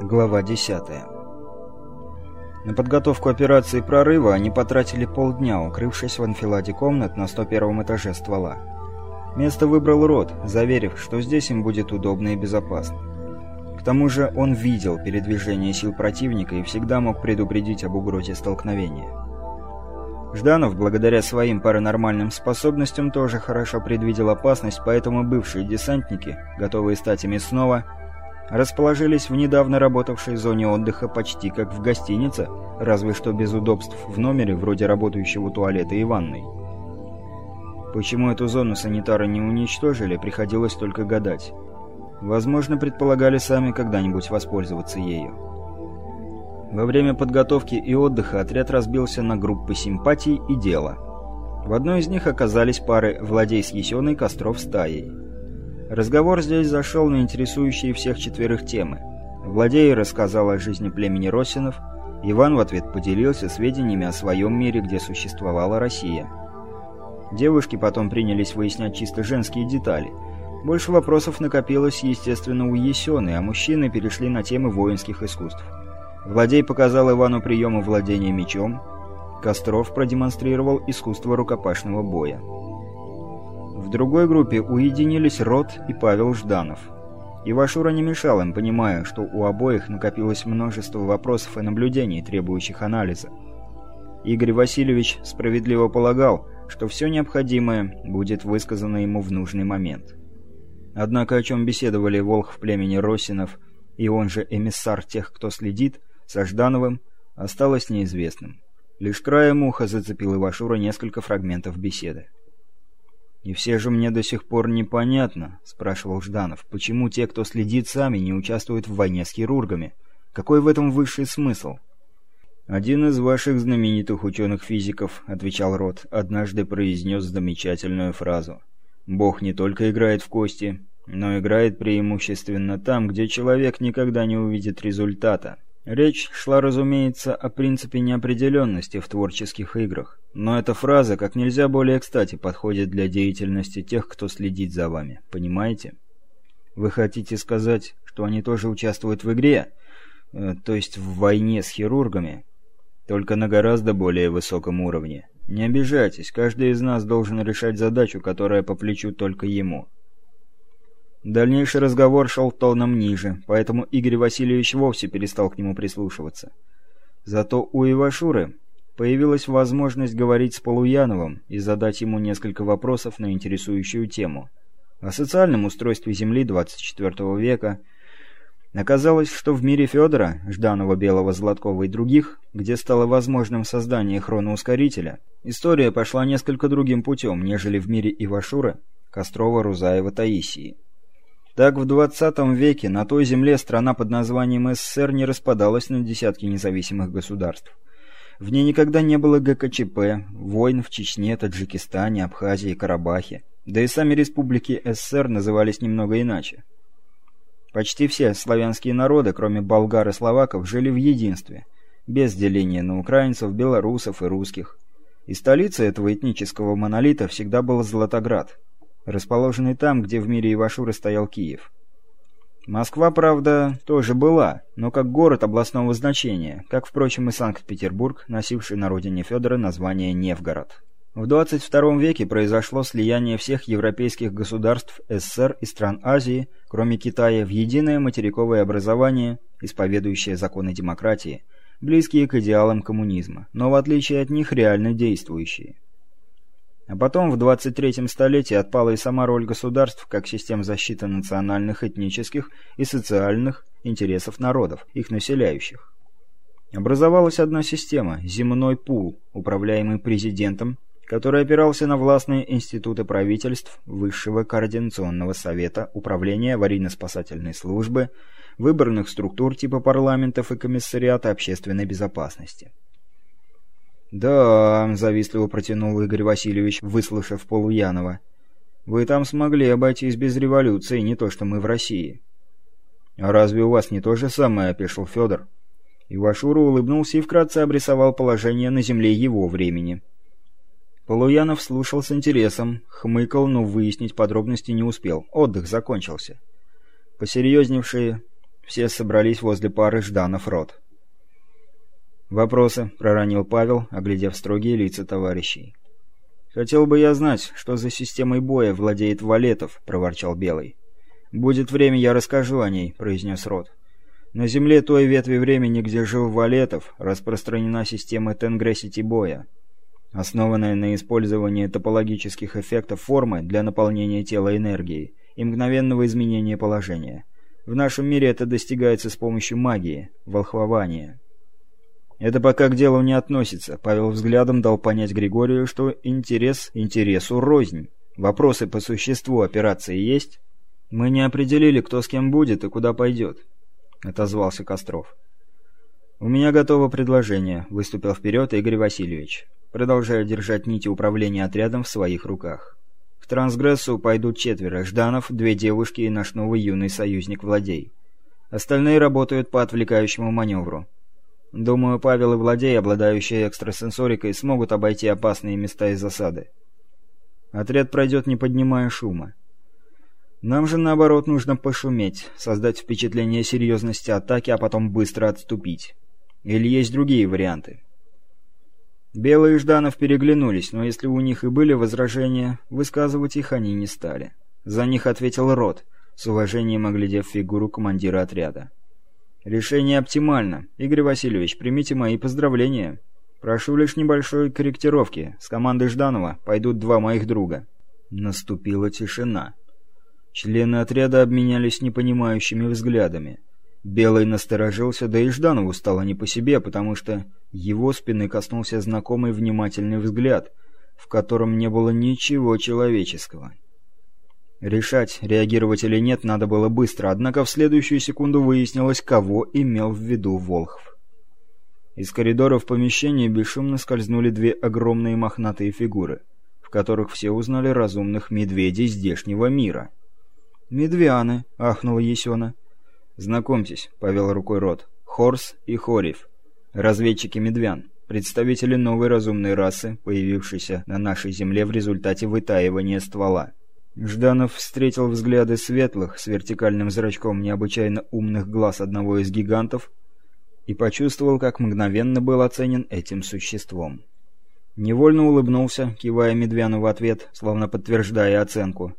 Глава 10. На подготовку операции прорыва они потратили полдня, укрывшись в анфиладе комнат на 101 этаже ствола. Место выбрал Рот, заверив, что здесь им будет удобно и безопасно. К тому же он видел передвижение сил противника и всегда мог предупредить об угрозе столкновения. Жданов, благодаря своим паранормальным способностям, тоже хорошо предвидел опасность, поэтому бывшие десантники, готовые стать ими снова, расположились в недавно работавшей зоне отдыха почти как в гостинице, разве что без удобств в номере, вроде работающего туалета и ванной. Почему эту зону санитары не уничтожили, приходилось только гадать. Возможно, предполагали сами когда-нибудь воспользоваться ею. Во время подготовки и отдыха отряд разбился на группы симпатий и дела. В одной из них оказались пары «Владей с Есеной» Костров стаей. Разговор здесь зашел на интересующие всех четверых темы. Владей рассказал о жизни племени Росинов, Иван в ответ поделился сведениями о своем мире, где существовала Россия. Девушки потом принялись выяснять чисто женские детали. Больше вопросов накопилось, естественно, у Есены, а мужчины перешли на темы воинских искусств. Владей показал Ивану приемы владения мечом, Костров продемонстрировал искусство рукопашного боя. В другой группе уединились Рот и Павел Жданов. Ивашура не мешал им, понимая, что у обоих накопилось множество вопросов и наблюдений, требующих анализа. Игорь Васильевич справедливо полагал, что все необходимое будет высказано ему в нужный момент. Однако о чем беседовали Волх в племени Росинов и он же эмиссар тех, кто следит, со Ждановым, осталось неизвестным. Лишь краем уха зацепил Ивашура несколько фрагментов беседы. «И все же мне до сих пор непонятно», — спрашивал Жданов, — «почему те, кто следит сами, не участвуют в войне с хирургами? Какой в этом высший смысл?» «Один из ваших знаменитых ученых-физиков», — отвечал Рот, — однажды произнес замечательную фразу. «Бог не только играет в кости, но играет преимущественно там, где человек никогда не увидит результата». Речь шла, разумеется, о принципе неопределенности в творческих играх, но эта фраза как нельзя более кстати подходит для деятельности тех, кто следит за вами, понимаете? Вы хотите сказать, что они тоже участвуют в игре, э, то есть в войне с хирургами, только на гораздо более высоком уровне? Не обижайтесь, каждый из нас должен решать задачу, которая по плечу только ему. Дальнейший разговор шел тоном ниже, поэтому Игорь Васильевич вовсе перестал к нему прислушиваться. Зато у Ивашуры появилась возможность говорить с Полуяновым и задать ему несколько вопросов на интересующую тему. О социальном устройстве Земли 24 века. Оказалось, что в мире Федора, Жданова, Белого, Златкова и других, где стало возможным создание хроноускорителя, история пошла несколько другим путем, нежели в мире Ивашуры, Кострова, Рузаева, Таисии. Так в 20 веке на той земле страна под названием СССР не распадалась на десятки независимых государств. В ней никогда не было ГКЧП, войн в Чечне, Таджикистане, Абхазии, Карабахе. Да и сами республики СССР назывались немного иначе. Почти все славянские народы, кроме болгар и словаков, жили в единстве, без деления на украинцев, белорусов и русских. И столицей этого этнического монолита всегда был Златоград – расположенный там, где в мире Ивашуры стоял Киев. Москва, правда, тоже была, но как город областного значения, как, впрочем, и Санкт-Петербург, носивший на родине Федора название Невгород. В 22 веке произошло слияние всех европейских государств СССР и стран Азии, кроме Китая, в единое материковое образование, исповедующее законы демократии, близкие к идеалам коммунизма, но в отличие от них реально действующие. А потом в 23-м столетии отпала и сама роль государств как систем защиты национальных, этнических и социальных интересов народов, их населяющих. Образовалась одна система – земной пул, управляемый президентом, который опирался на властные институты правительств, Высшего координационного совета, Управления аварийно-спасательной службы, выборных структур типа парламентов и комиссариата общественной безопасности. «Да», — завистливо протянул Игорь Васильевич, выслушав Полуянова. «Вы там смогли обойтись без революции, не то что мы в России». «А разве у вас не то же самое?» — опешил Федор. Ивашура улыбнулся и вкратце обрисовал положение на земле его времени. Полуянов слушал с интересом, хмыкал, но выяснить подробности не успел. Отдых закончился. Посерьезневшие Все собрались возле пары Жданов-Рот. «Вопросы?» — проронил Павел, оглядев строгие лица товарищей. «Хотел бы я знать, что за системой боя владеет Валетов», — проворчал Белый. «Будет время, я расскажу о ней», — произнес Рот. «На Земле той ветви времени, где жил Валетов, распространена система Тенгресити боя, основанная на использовании топологических эффектов формы для наполнения тела энергией и мгновенного изменения положения. В нашем мире это достигается с помощью магии, волхвования». Это пока к делу не относится. Павел взглядом дал понять Григорию, что интерес интересу рознь. Вопросы по существу операции есть? Мы не определили, кто с кем будет и куда пойдет, — отозвался Костров. «У меня готово предложение», — выступил вперед Игорь Васильевич, продолжая держать нити управления отрядом в своих руках. «К трансгрессу пойдут четверо — Жданов, две девушки и наш новый юный союзник Владей. Остальные работают по отвлекающему маневру. Думаю, Павел и Владей, обладающие экстрасенсорикой, смогут обойти опасные места и засады. Отряд пройдет, не поднимая шума. Нам же, наоборот, нужно пошуметь, создать впечатление серьезности атаки, а потом быстро отступить. Или есть другие варианты? Белый и Жданов переглянулись, но если у них и были возражения, высказывать их они не стали. За них ответил Рот, с уважением оглядев фигуру командира отряда. Решение оптимально. Игорь Васильевич, примите мои поздравления. Прошу лишь небольшой корректировки. С командой Жданова пойдут два моих друга. Наступила тишина. Члены отряда обменялись непонимающими взглядами. Белый насторожился, да и Жданову стало не по себе, потому что его спины коснулся знакомый внимательный взгляд, в котором не было ничего человеческого. Решать, реагировать или нет, надо было быстро, однако в следующую секунду выяснилось, кого имел в виду Волхв. Из коридора в помещение бесшумно скользнули две огромные мохнатые фигуры, в которых все узнали разумных медведей здешнего мира. «Медвяны!» — ахнула Есена. «Знакомьтесь», — повел рукой рот. «Хорс и Хорев. Разведчики медвян. Представители новой разумной расы, появившейся на нашей Земле в результате вытаивания ствола. Жданов встретил взгляды светлых с вертикальным зрачком необычайно умных глаз одного из гигантов и почувствовал, как мгновенно был оценен этим существом. Невольно улыбнулся, кивая Медвяну в ответ, словно подтверждая оценку.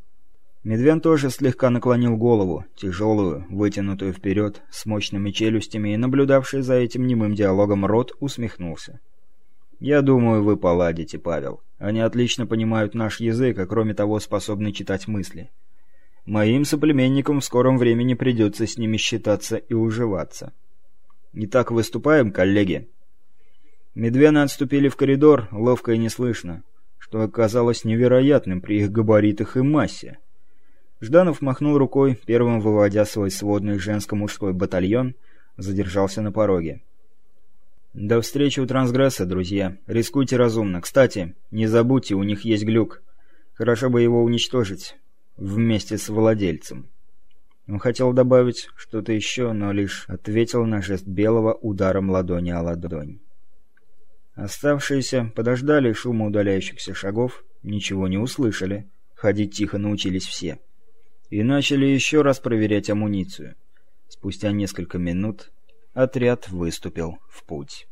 Медвян тоже слегка наклонил голову, тяжелую, вытянутую вперед, с мощными челюстями, и наблюдавший за этим немым диалогом рот усмехнулся. «Я думаю, вы поладите, Павел. Они отлично понимают наш язык, а кроме того способны читать мысли. Моим соплеменникам в скором времени придется с ними считаться и уживаться. Итак, выступаем, коллеги?» Медвены отступили в коридор, ловко и неслышно, что оказалось невероятным при их габаритах и массе. Жданов махнул рукой, первым выводя свой сводный женско-мужской батальон, задержался на пороге. До встречи у трансгресса, друзья. Рискуйте разумно. Кстати, не забудьте, у них есть глюк. Хорошо бы его уничтожить. Вместе с владельцем. Он хотел добавить что-то еще, но лишь ответил на жест белого ударом ладони о ладонь. Оставшиеся подождали шума удаляющихся шагов, ничего не услышали. Ходить тихо научились все. И начали еще раз проверять амуницию. Спустя несколько минут Отряд выступил в путь.